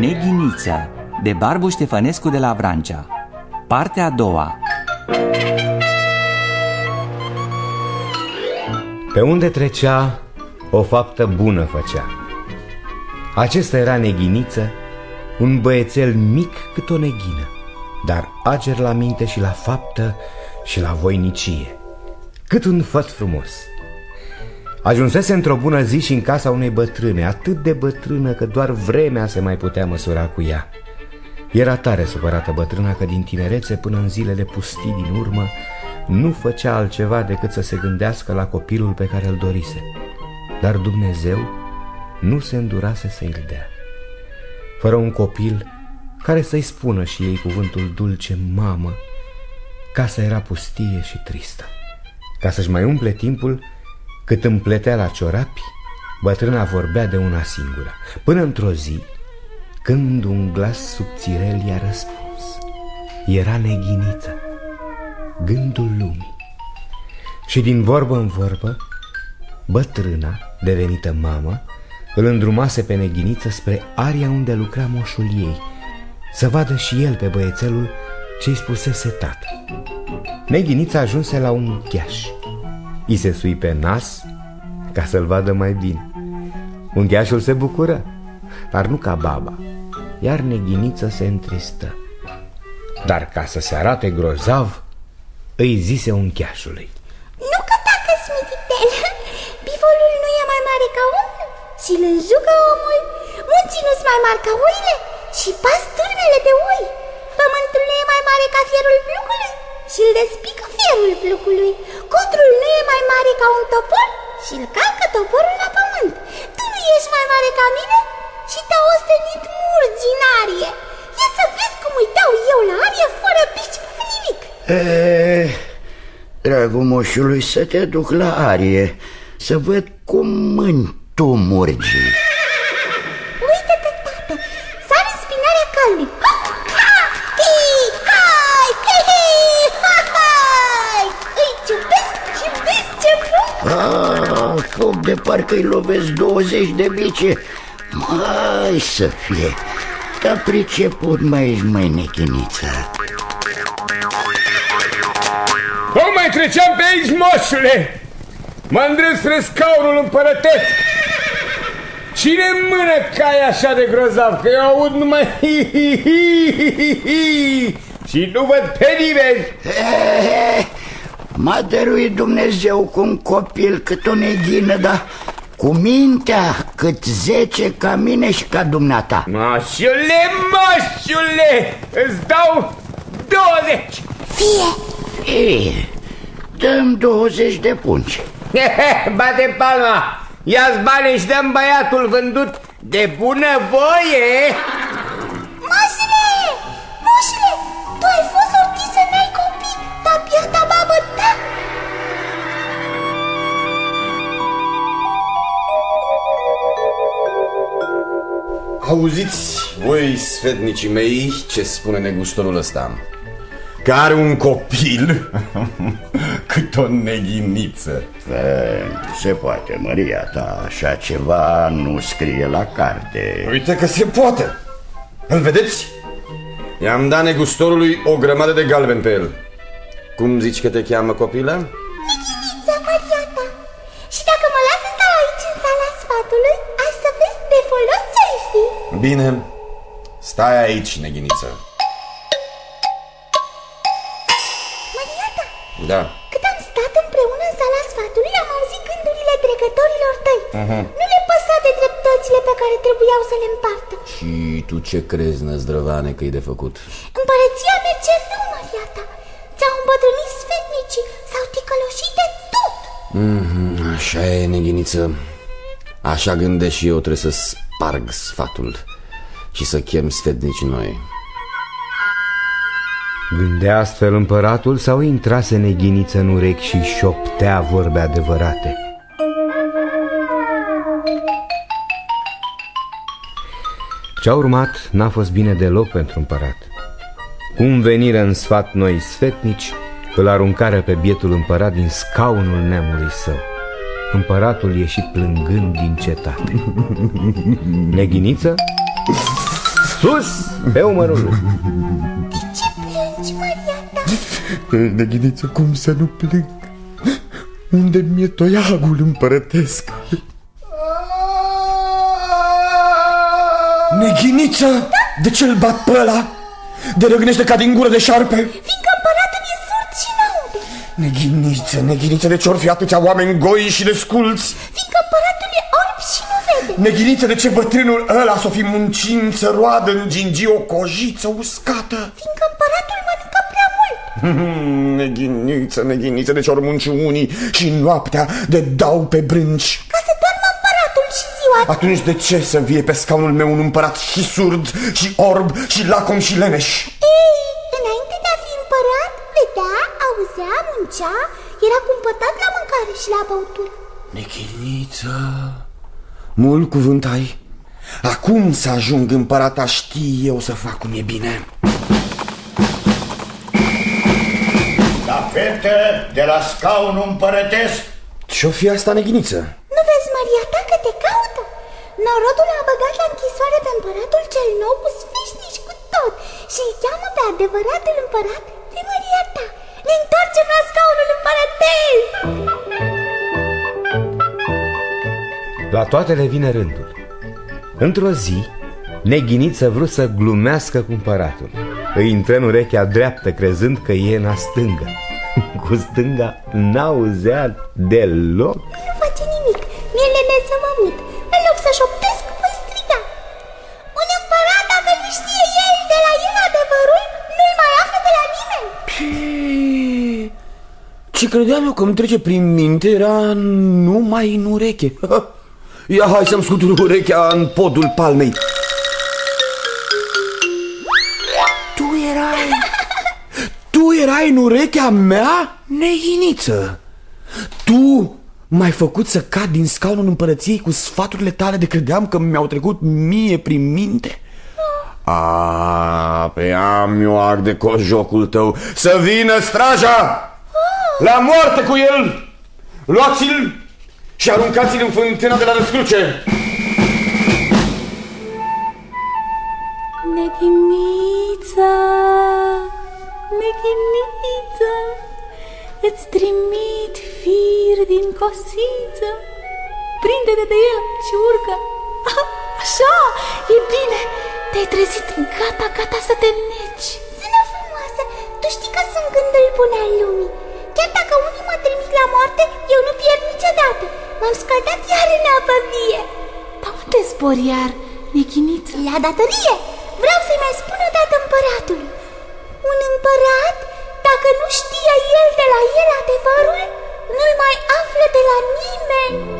Neghiniță de Barbu Ștefănescu de la Vrancea. Partea a doua. Pe unde trecea, o faptă bună făcea. Acesta era Neghiniță, un băiețel mic cât o neghină Dar ager la minte și la faptă și la voinicie. Cât un făt frumos Ajunsese într-o bună zi și în casa unei bătrâne Atât de bătrână că doar vremea se mai putea măsura cu ea. Era tare supărată bătrâna că din tinerețe până în zilele pustii din urmă Nu făcea altceva decât să se gândească la copilul pe care îl dorise. Dar Dumnezeu nu se îndurase să îl dea. Fără un copil care să-i spună și ei cuvântul dulce mamă Casa era pustie și tristă. Ca să-și mai umple timpul cât împletea la ciorapi, bătrâna vorbea de una singură, până într-o zi, când un glas subțirel i-a răspuns. Era neghiniță, gândul lumii. Și din vorbă în vorbă, bătrâna, devenită mamă, îl îndrumase pe neghiniță spre aria unde lucra moșul ei, să vadă și el pe băiețelul ce-i spusese tată. Neghinița ajunse la un cheaș I se sui pe nas ca să-l vadă mai bine. Ungheașul se bucură, dar nu ca baba. Iar neghiniță se întristă. Dar ca să se arate grozav Îi zise uncheașului Nu că dacă smititel Bivolul nu e mai mare ca omul Și îl înjucă omul. Munții nu-s mai mari ca oile Și pasturnele de oi. Pământul nu e mai mare ca fierul plugului și îl despică fierul plucului. Cotrul nu e mai mare ca un topor și îl calcă toporul la pământ. Tu nu ești mai mare ca mine și te-au ostenit murgi în arie. Ia să vezi cum îi dau eu la arie fără pici cu nimic. E, dragul moșului, să te duc la arie, să văd cum mâni tu murgii. Ah, foc de parcă îi lovesc 20 de bice Mai să fie. Dar priceput mai ești mai nechiniță. Cum mai treceam pe aici, moșule? Mă îndrept spre scaunul împărătesc. Cine mână cai așa de grozav? Că eu aud numai hi, hi, hi, hi, hi, Și nu văd pe nimeni M-a dăruit Dumnezeu cu un copil cât o neghină, dar cu mintea cât zece ca mine și ca dumneata. Moșule, moșule, îți dau 20 Fie. Fie, dăm 20 de pungi Bate palma, ia-ți bani și dăm băiatul vândut de bună voie Auziți, voi, sfetnicii mei, ce spune negustorul ăsta? Că are un copil cât o neghiniță e, Se poate, Maria ta, așa ceva nu scrie la carte Uite că se poate Îl vedeți? I-am dat negustorului o grămadă de galben pe el Cum zici că te cheamă copilă? Bine, stai aici, neghiniță. Maria ta, Da. cât am stat împreună în sala sfatului Am auzit gândurile trecătorilor tăi. Mhm. Nu le păsa de dreptățile pe care trebuiau să le împartă. Și tu ce crezi, năzdrăvane, că e de făcut? Împărăția merge rău, Maria ta Ți-au îmbătrânit sfetnicii S-au ticăloșit de tot. Mhm, Așa e, neghiniță. Așa gândesc și eu trebuie să sparg sfatul Și să chem sfetnici noi Gândea astfel împăratul sau intrase neghiniță în urechi și șoptea vorbe adevărate? Ce-a urmat n-a fost bine deloc pentru împărat. Cum veniră în sfat noi sfetnici, îl aruncară pe bietul împărat din scaunul neamului său. Împăratul ieși plângând din cetate. Neghiniță sus pe umărul lui. De ce plângi, Maria ta? Neghiniță, cum să nu plâng? Unde mi-e toiagul împărătesc? Neghiniță, de ce-l bat pe ăla? De răgnește ca din gură de șarpe? Fiindcă împăratul e surd și n-aude Neghiniță, neghiniță, de ce-or fi atâția oameni goi și desculți? Fiindcă Neghiniță, de ce bătrânul ăla s-o fi muncind să roadă în gingii o cojiță uscată? Fiindcă împăratul mănâncă prea mult Neghiniță, neghiniță, de ce ori munci unii și noaptea de dau pe brânci? Ca să doarmă împăratul și ziua Atunci de ce să vie pe scaunul meu un împărat și surd, și orb, și lacom, și leneș? Ei, înainte de a fi împărat, vedea, auzea, muncea Era cumpătat la mâncare și la băutură Nechiniță, mult cuvânt ai. Acum să ajung împărata, știi eu să fac cum e bine. La fete de la scaunul împărătesc Ce-o fi asta, neghiniță? Nu vezi, Maria ta, că te caută? Norodul a băgat la închisoare pe împăratul cel nou cu sfișnici cu tot Și îi cheamă pe adevăratul împărat toate le vine rândul. Într-o zi, Neghiniță vrut să glumească cu împăratul. Îi intră în urechea dreaptă crezând că e în a stângă. Cu stânga n-auzea deloc. Nu face nimic, mi-e lene să mă mut În loc să șoptesc, voi striga Un împărat, dacă nu știe el de la el adevărul Nu-l mai află de la nimeni Ce credeam eu că îmi trece prin minte era numai în ureche. Ia hai să-mi scutur urechea în podul palmei. Tu erai... Tu erai în urechea mea, neiniță. Tu m-ai făcut să cad din scaunul împărăției cu sfaturile tale de credeam că mi-au trecut mie prin minte. A, pe am eu arde jocul tău. Să vină straja! La moarte cu el! Luați-l și aruncați-l în fântâna de la răscruce! Neghinița, neghiniță, Îți trimit fir din cosiță. Prinde-te de el și urcă. Ah, Așa, e bine. Te-ai trezit gata, gata să te neci. Sună frumoasă, tu știi că sunt gândul bun al lumii. Chiar dacă unii mă trimit la moarte, eu nu pierd niciodată M-am scăldat iar în apă vie. Dar unde zbori iar, neghiniță? La datorie, vreau să-i mai spun odată împăratului. Un împărat, dacă nu știe el de la el adevărul Nu-l mai află de la nimeni